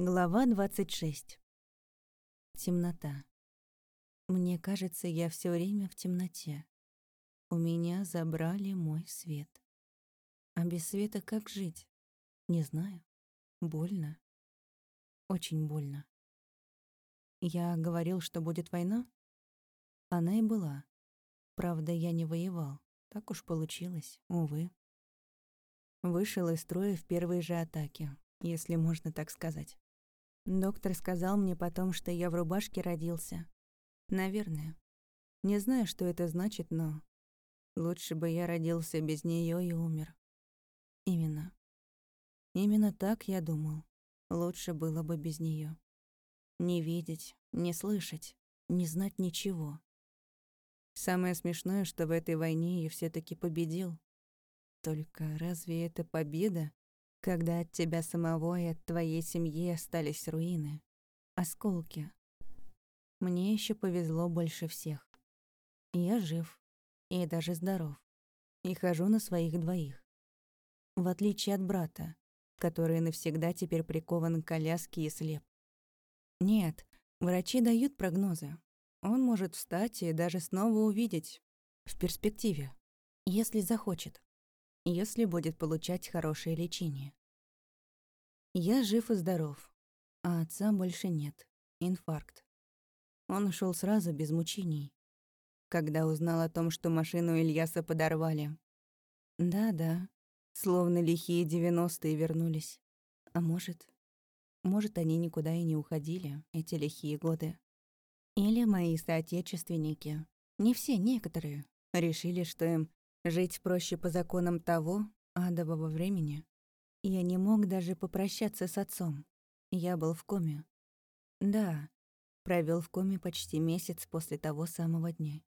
Глава 26. Темнота. Мне кажется, я все время в темноте. У меня забрали мой свет. А без света как жить? Не знаю. Больно. Очень больно. Я говорил, что будет война? Она и была. Правда, я не воевал. Так уж получилось, увы. Вышел из строя в первой же атаке, если можно так сказать. Доктор сказал мне потом, что я в рубашке родился. Наверное. Не знаю, что это значит, но... Лучше бы я родился без нее и умер. Именно. Именно так я думал. Лучше было бы без нее. Не видеть, не слышать, не знать ничего. Самое смешное, что в этой войне я все таки победил. Только разве это победа, когда от тебя самого и от твоей семьи остались руины, осколки. Мне еще повезло больше всех. Я жив и даже здоров, и хожу на своих двоих. В отличие от брата, который навсегда теперь прикован к коляске и слеп. Нет, врачи дают прогнозы. Он может встать и даже снова увидеть в перспективе, если захочет если будет получать хорошее лечение. Я жив и здоров, а отца больше нет. Инфаркт. Он ушел сразу, без мучений. Когда узнал о том, что машину Ильяса подорвали. Да-да, словно лихие девяностые вернулись. А может... Может, они никуда и не уходили, эти лихие годы. Или мои соотечественники, не все, некоторые, решили, что им Жить проще по законам того, адового времени. Я не мог даже попрощаться с отцом. Я был в коме. Да, провел в коме почти месяц после того самого дня.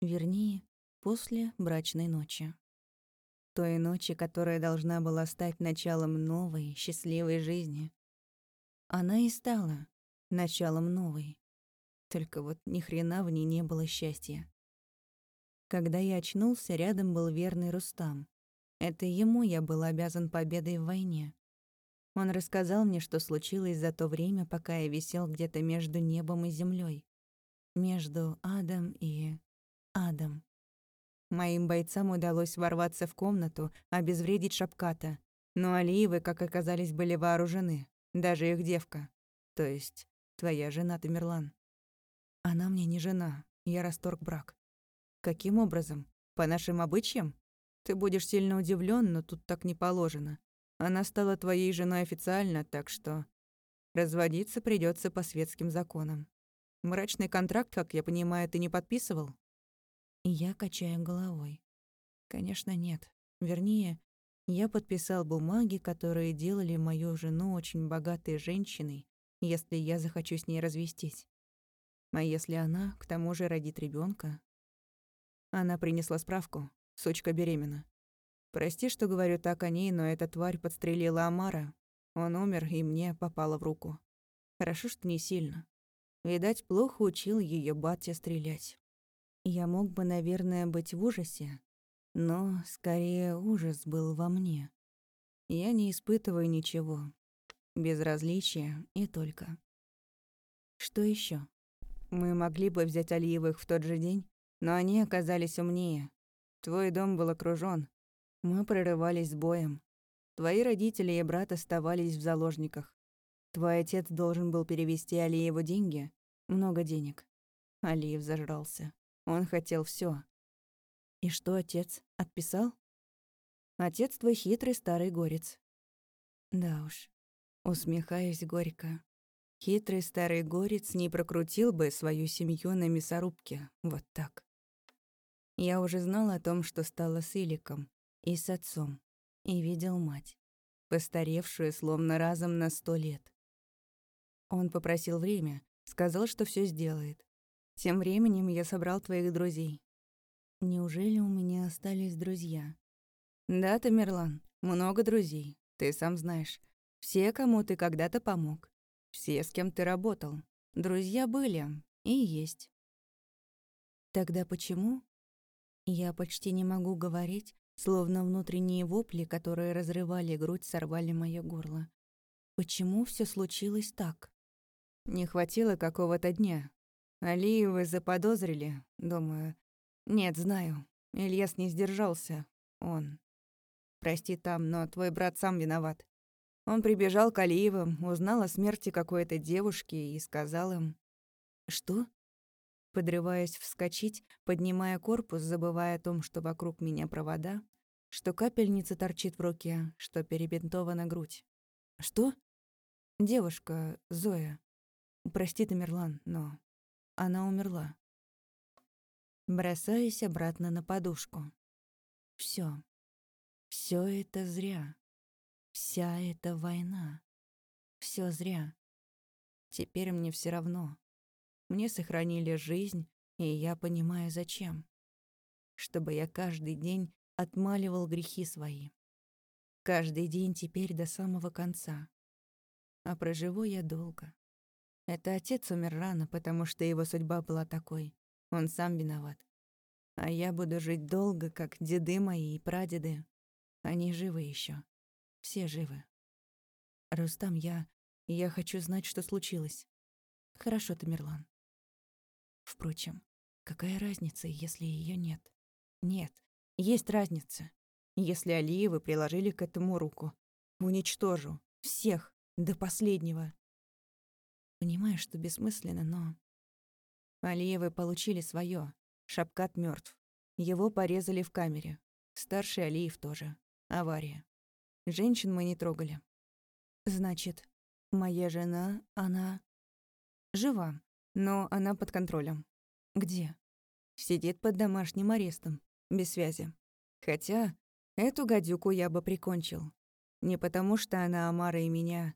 Вернее, после брачной ночи. Той ночи, которая должна была стать началом новой, счастливой жизни. Она и стала началом новой. Только вот ни хрена в ней не было счастья. Когда я очнулся, рядом был верный Рустам. Это ему я был обязан победой в войне. Он рассказал мне, что случилось за то время, пока я висел где-то между небом и землей, Между адом и... адом. Моим бойцам удалось ворваться в комнату, обезвредить Шапката. Но Алиевы, как оказались, были вооружены. Даже их девка. То есть твоя жена Тамерлан. Она мне не жена. Я расторг брак. Каким образом? По нашим обычаям? Ты будешь сильно удивлен, но тут так не положено. Она стала твоей женой официально, так что разводиться придется по светским законам. Мрачный контракт, как я понимаю, ты не подписывал? я качаю головой. Конечно, нет. Вернее, я подписал бумаги, которые делали мою жену очень богатой женщиной, если я захочу с ней развестись. А если она, к тому же, родит ребенка, она принесла справку. Сучка беременна. Прости, что говорю так о ней, но эта тварь подстрелила Амара. Он умер, и мне попало в руку. Хорошо, что не сильно. Видать, плохо учил ее батя стрелять. Я мог бы, наверное, быть в ужасе, но скорее ужас был во мне. Я не испытываю ничего. Безразличие и только. Что еще? Мы могли бы взять Алиевых в тот же день, но они оказались умнее. Твой дом был окружён. Мы прорывались с боем. Твои родители и брат оставались в заложниках. Твой отец должен был перевести Алиеву деньги. Много денег. Алиев зажрался. Он хотел всё. И что отец? Отписал? Отец твой хитрый старый горец. Да уж. Усмехаюсь горько. Хитрый старый горец не прокрутил бы свою семью на мясорубке. Вот так. Я уже знал о том, что стало с Иликом и с отцом, и видел мать, постаревшую словно разом на сто лет. Он попросил время, сказал, что все сделает. Тем временем я собрал твоих друзей. Неужели у меня остались друзья? Да, Тамерлан, много друзей, ты сам знаешь. Все, кому ты когда-то помог. Все, с кем ты работал. Друзья были и есть. Тогда почему я почти не могу говорить, словно внутренние вопли, которые разрывали грудь, сорвали моё горло. Почему все случилось так? Не хватило какого-то дня. Алиевы заподозрили, думаю. Нет, знаю. Ильяс не сдержался. Он. Прости там, но твой брат сам виноват. Он прибежал к Алиевым, узнал о смерти какой-то девушки и сказал им... Что? Подрываясь вскочить, поднимая корпус, забывая о том, что вокруг меня провода, что капельница торчит в руке, что перебинтована грудь. Что? Девушка, Зоя. Прости, Тамерлан, но она умерла. Бросаюсь обратно на подушку. Все, все это зря. Вся эта война. Все зря. Теперь мне все равно. Мне сохранили жизнь, и я понимаю, зачем. Чтобы я каждый день отмаливал грехи свои. Каждый день теперь до самого конца. А проживу я долго. Это отец умер рано, потому что его судьба была такой. Он сам виноват. А я буду жить долго, как деды мои и прадеды. Они живы еще. Все живы. Рустам, я... Я хочу знать, что случилось. Хорошо, Тамерлан. Впрочем, какая разница, если ее нет? Нет, есть разница. Если Алиевы приложили к этому руку. Уничтожу. Всех. До последнего. Понимаю, что бессмысленно, но... Алиевы получили свое. Шапкат мертв. Его порезали в камере. Старший Алиев тоже. Авария. Женщин мы не трогали. Значит, моя жена, она... Жива. Но она под контролем. Где? Сидит под домашним арестом, без связи. Хотя эту гадюку я бы прикончил. Не потому, что она Амара и меня.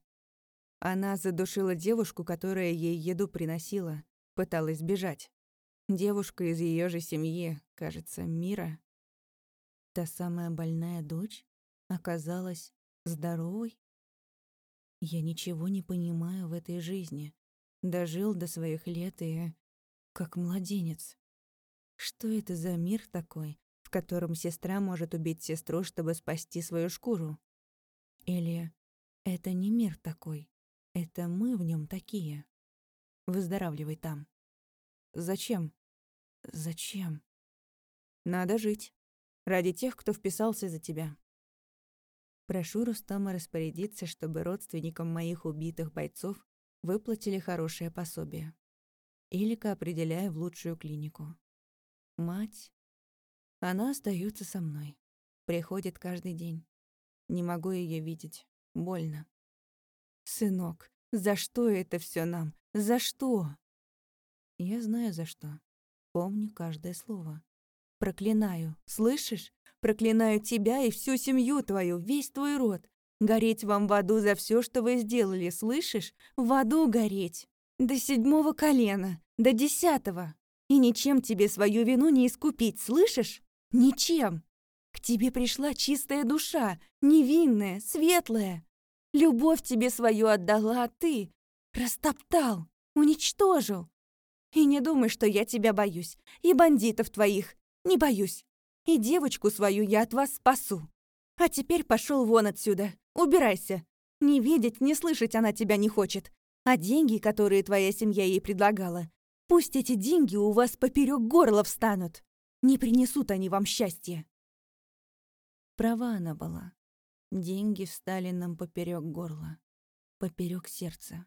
Она задушила девушку, которая ей еду приносила, пыталась бежать. Девушка из ее же семьи, кажется, Мира. Та самая больная дочь оказалась здоровой? Я ничего не понимаю в этой жизни. Дожил до своих лет и... как младенец. Что это за мир такой, в котором сестра может убить сестру, чтобы спасти свою шкуру? Или это не мир такой, это мы в нем такие? Выздоравливай там. Зачем? Зачем? Надо жить. Ради тех, кто вписался за тебя. Прошу Рустама распорядиться, чтобы родственникам моих убитых бойцов выплатили хорошее пособие. Илика определяю в лучшую клинику. Мать. Она остается со мной. Приходит каждый день. Не могу ее видеть. Больно. Сынок, за что это все нам? За что? Я знаю за что. Помню каждое слово. Проклинаю. Слышишь? Проклинаю тебя и всю семью твою, весь твой род. Гореть вам в аду за все, что вы сделали, слышишь? В аду гореть. До седьмого колена, до десятого. И ничем тебе свою вину не искупить, слышишь? Ничем. К тебе пришла чистая душа, невинная, светлая. Любовь тебе свою отдала, а ты растоптал, уничтожил. И не думай, что я тебя боюсь, и бандитов твоих не боюсь. И девочку свою я от вас спасу. А теперь пошел вон отсюда. Убирайся. Не видеть, не слышать она тебя не хочет. А деньги, которые твоя семья ей предлагала, пусть эти деньги у вас поперек горла встанут. Не принесут они вам счастья. Права она была. Деньги встали нам поперек горла, поперек сердца.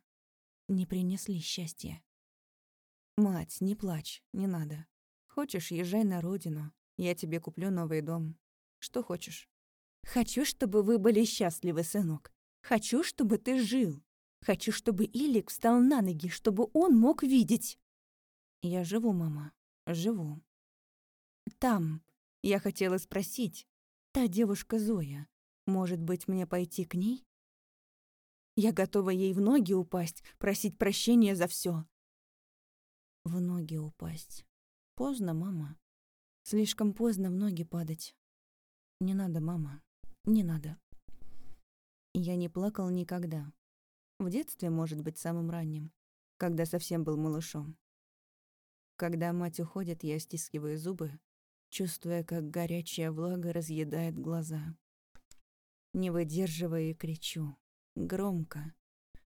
Не принесли счастья. Мать, не плачь, не надо. Хочешь, езжай на родину. Я тебе куплю новый дом. Что хочешь. Хочу, чтобы вы были счастливы, сынок. Хочу, чтобы ты жил. Хочу, чтобы Илик встал на ноги, чтобы он мог видеть. Я живу, мама, живу. Там, я хотела спросить, та девушка Зоя, может быть, мне пойти к ней? Я готова ей в ноги упасть, просить прощения за все. В ноги упасть. Поздно, мама. Слишком поздно в ноги падать. Не надо, мама. Не надо. Я не плакал никогда. В детстве, может быть, самым ранним, когда совсем был малышом. Когда мать уходит, я стискиваю зубы, чувствуя, как горячая влага разъедает глаза. Не выдерживая кричу. Громко,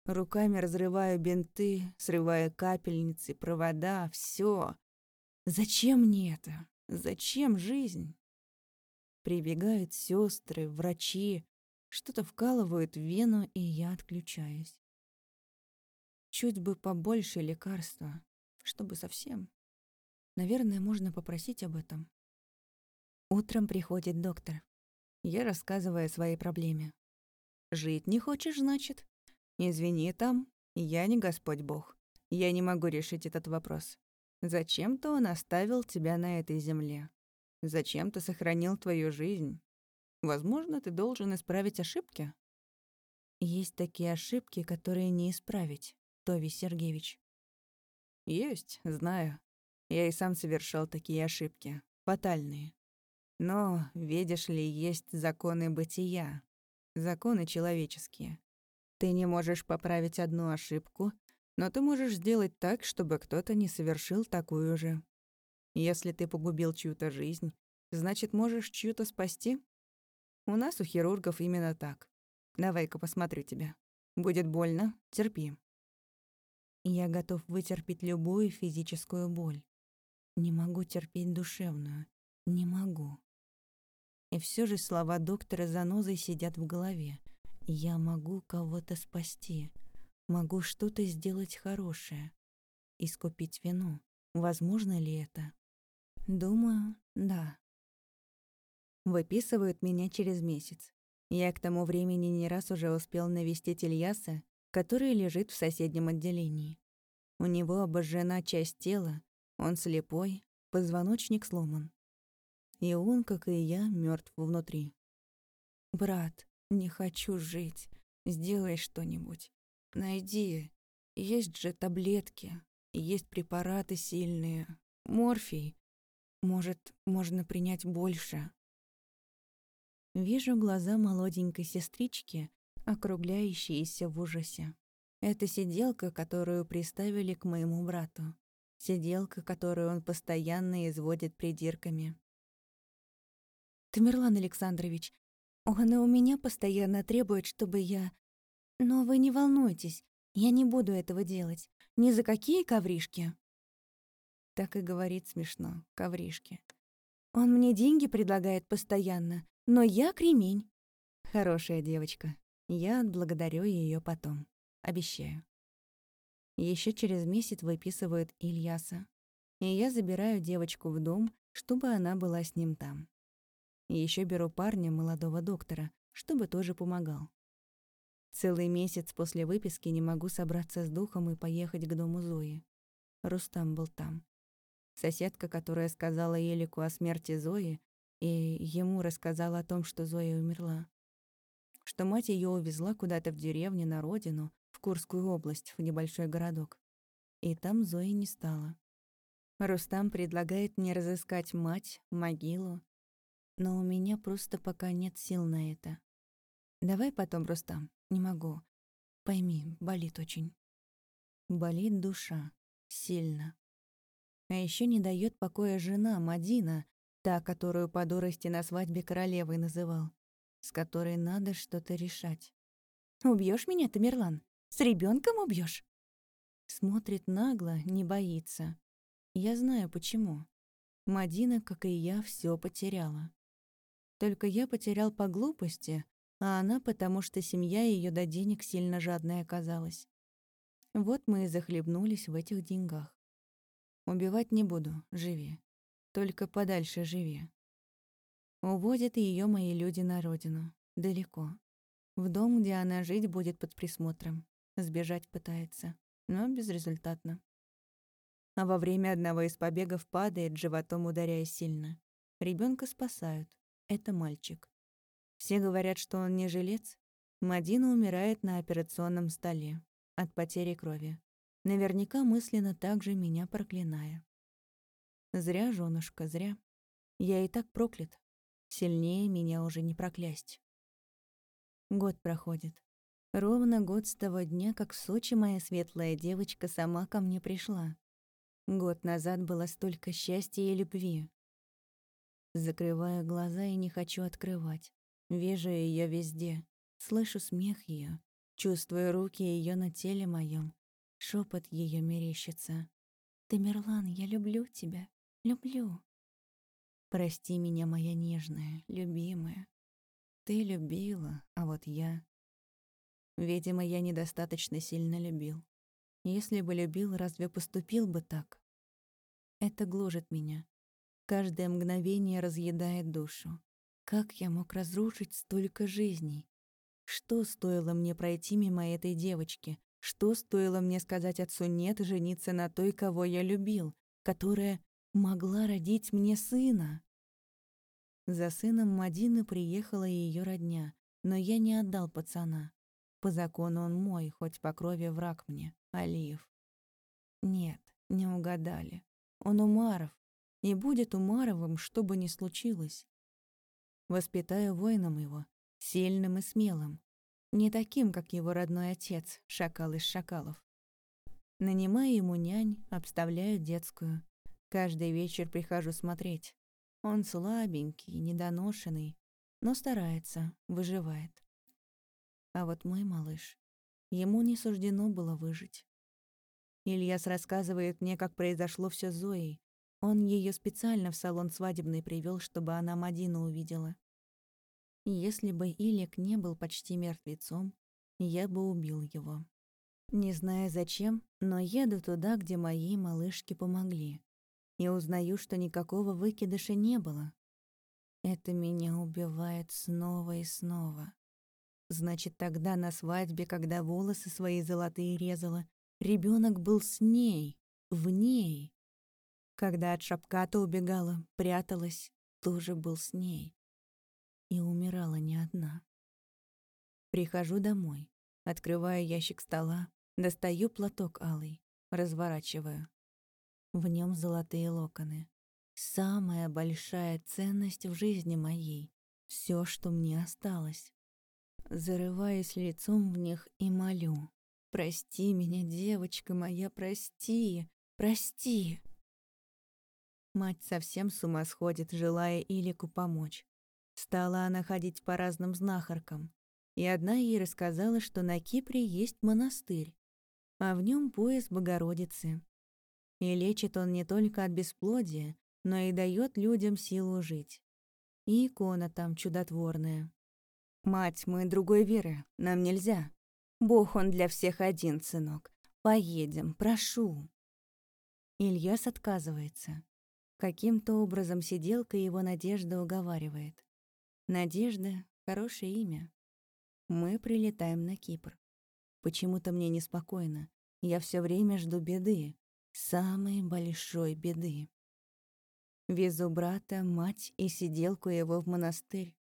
Руками разрываю бинты, срывая капельницы, провода, все. Зачем мне это? Зачем жизнь? Прибегают сестры, врачи, что-то вкалывают в вену, и я отключаюсь. Чуть бы побольше лекарства, чтобы совсем. Наверное, можно попросить об этом. Утром приходит доктор. Я рассказываю о своей проблеме. «Жить не хочешь, значит?» «Извини там, я не Господь Бог. Я не могу решить этот вопрос. Зачем-то он оставил тебя на этой земле. Зачем-то сохранил твою жизнь. Возможно, ты должен исправить ошибки». «Есть такие ошибки, которые не исправить, Тови Сергеевич». «Есть, знаю. Я и сам совершал такие ошибки. Фатальные. Но, видишь ли, есть законы бытия. Законы человеческие. Ты не можешь поправить одну ошибку, но ты можешь сделать так, чтобы кто-то не совершил такую же. Если ты погубил чью-то жизнь, значит, можешь чью-то спасти? У нас, у хирургов, именно так. Давай-ка посмотрю тебя. Будет больно? Терпи. Я готов вытерпеть любую физическую боль. Не могу терпеть душевную. Не могу. И все же слова доктора занозой сидят в голове — я могу кого-то спасти, могу что-то сделать хорошее, искупить вину. Возможно ли это? Думаю, да. Выписывают меня через месяц. Я к тому времени не раз уже успел навестить Ильяса, который лежит в соседнем отделении. У него обожжена часть тела, он слепой, позвоночник сломан. И он, как и я, мертв внутри. «Брат, не хочу жить. Сделай что-нибудь. Найди. Есть же таблетки. Есть препараты сильные. Морфий. Может, можно принять больше. Вижу глаза молоденькой сестрички, округляющиеся в ужасе. Это сиделка, которую приставили к моему брату. Сиделка, которую он постоянно изводит придирками. «Тамерлан Александрович, он и у меня постоянно требует, чтобы я... Но вы не волнуйтесь, я не буду этого делать. Ни за какие ковришки. Так и говорит смешно, ковришки. Он мне деньги предлагает постоянно, но я кремень. Хорошая девочка. Я отблагодарю ее потом. Обещаю. Еще через месяц выписывают Ильяса. И я забираю девочку в дом, чтобы она была с ним там. Еще беру парня, молодого доктора, чтобы тоже помогал. Целый месяц после выписки не могу собраться с духом и поехать к дому Зои. Рустам был там. Соседка, которая сказала Елику о смерти Зои, и ему рассказала о том, что Зоя умерла. Что мать ее увезла куда-то в деревню на родину, в Курскую область, в небольшой городок. И там Зои не стало. Рустам предлагает мне разыскать мать, могилу, но у меня просто пока нет сил на это. Давай потом, Рустам. Не могу. Пойми, болит очень. Болит душа. Сильно. А еще не дает покоя жена, Мадина, та, которую по дурости на свадьбе королевой называл, с которой надо что-то решать. Убьешь меня, Тамерлан? С ребенком убьешь? Смотрит нагло, не боится. Я знаю почему. Мадина, как и я, все потеряла. Только я потерял по глупости, а она потому, что семья ее до денег сильно жадная оказалась. Вот мы и захлебнулись в этих деньгах. Убивать не буду, живи. Только подальше живи. Уводят ее мои люди на родину, далеко. В дом, где она жить будет под присмотром. Сбежать пытается, но безрезультатно. А во время одного из побегов падает, животом ударяя сильно. Ребенка спасают, это мальчик. Все говорят, что он не жилец. Мадина умирает на операционном столе от потери крови. Наверняка мысленно также меня проклиная. Зря, женушка, зря. Я и так проклят. Сильнее меня уже не проклясть. Год проходит. Ровно год с того дня, как в Сочи моя светлая девочка сама ко мне пришла. Год назад было столько счастья и любви. Закрываю глаза и не хочу открывать. Вижу ее везде. Слышу смех ее. Чувствую руки ее на теле моем, шепот ее мерещится. «Тамерлан, я люблю тебя, люблю». Прости меня, моя нежная, любимая. Ты любила, а вот я... Видимо, я недостаточно сильно любил. Если бы любил, разве поступил бы так? Это гложет меня. Каждое мгновение разъедает душу. Как я мог разрушить столько жизней? Что стоило мне пройти мимо этой девочки? Что стоило мне сказать отцу «нет» жениться на той, кого я любил, которая могла родить мне сына? За сыном Мадины приехала ее родня, но я не отдал пацана. По закону он мой, хоть по крови враг мне, Алиев. Нет, не угадали. Он Умаров, и будет Умаровым, что бы ни случилось. Воспитаю воином его, сильным и смелым, не таким, как его родной отец, шакал из шакалов. Нанимаю ему нянь, обставляю детскую. Каждый вечер прихожу смотреть. Он слабенький, недоношенный, но старается, выживает. А вот мой малыш, ему не суждено было выжить. Ильяс рассказывает мне, как произошло все с Зоей. Он ее специально в салон свадебный привел, чтобы она Мадину увидела. Если бы Илик не был почти мертвецом, я бы убил его. Не зная зачем, но еду туда, где моей малышке помогли. И узнаю, что никакого выкидыша не было. Это меня убивает снова и снова. Значит, тогда на свадьбе, когда волосы свои золотые резала, Ребенок был с ней, в ней. Когда от шапката убегала, пряталась, тоже был с ней. И умирала не одна. Прихожу домой, открываю ящик стола, достаю платок алый, разворачиваю. В нем золотые локоны. Самая большая ценность в жизни моей. Все, что мне осталось. Зарываюсь лицом в них и молю. Прости меня, девочка моя, прости, прости. Мать совсем с ума сходит, желая Илику помочь. Стала она ходить по разным знахаркам. И одна ей рассказала, что на Кипре есть монастырь, а в нем пояс Богородицы. И лечит он не только от бесплодия, но и дает людям силу жить. И икона там чудотворная. «Мать, мы другой веры, нам нельзя», Бог он для всех один, сынок. Поедем, прошу. Ильяс отказывается. Каким-то образом сиделка его Надежда уговаривает. Надежда — хорошее имя. Мы прилетаем на Кипр. Почему-то мне неспокойно. Я все время жду беды. Самой большой беды. Везу брата, мать и сиделку его в монастырь.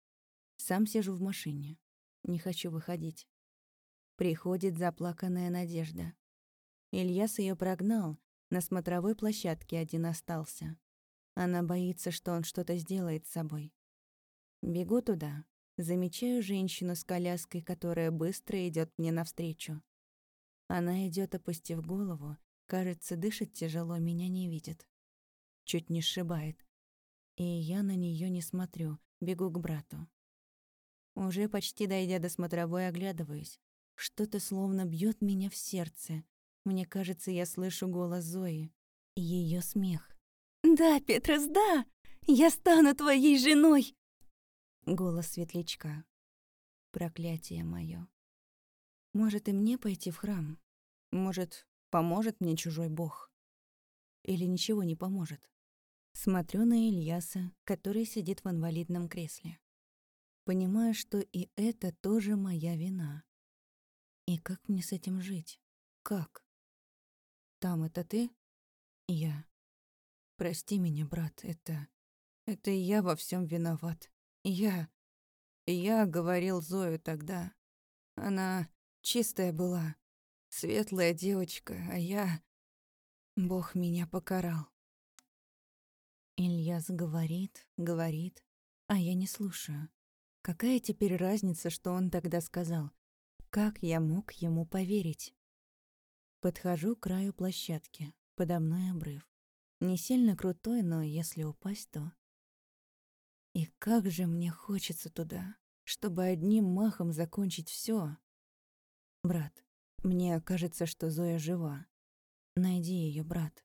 Сам сижу в машине. Не хочу выходить. Приходит заплаканная Надежда. Ильяс ее прогнал, на смотровой площадке один остался. Она боится, что он что-то сделает с собой. Бегу туда, замечаю женщину с коляской, которая быстро идет мне навстречу. Она идет, опустив голову, кажется, дышит тяжело, меня не видит. Чуть не сшибает. И я на нее не смотрю, бегу к брату. Уже почти дойдя до смотровой, оглядываюсь. Что-то словно бьет меня в сердце. Мне кажется, я слышу голос Зои. Ее смех. «Да, Петрос, да! Я стану твоей женой!» Голос светлячка. Проклятие мое. Может, и мне пойти в храм? Может, поможет мне чужой бог? Или ничего не поможет? Смотрю на Ильяса, который сидит в инвалидном кресле. Понимаю, что и это тоже моя вина. И как мне с этим жить? Как? Там это ты? Я. Прости меня, брат, это... Это я во всем виноват. Я... Я говорил Зою тогда. Она чистая была, светлая девочка, а я... Бог меня покарал. Ильяс говорит, говорит, а я не слушаю. Какая теперь разница, что он тогда сказал? Как я мог ему поверить? Подхожу к краю площадки, подо мной обрыв. Не сильно крутой, но если упасть, то... И как же мне хочется туда, чтобы одним махом закончить все. Брат, мне кажется, что Зоя жива. Найди ее, брат.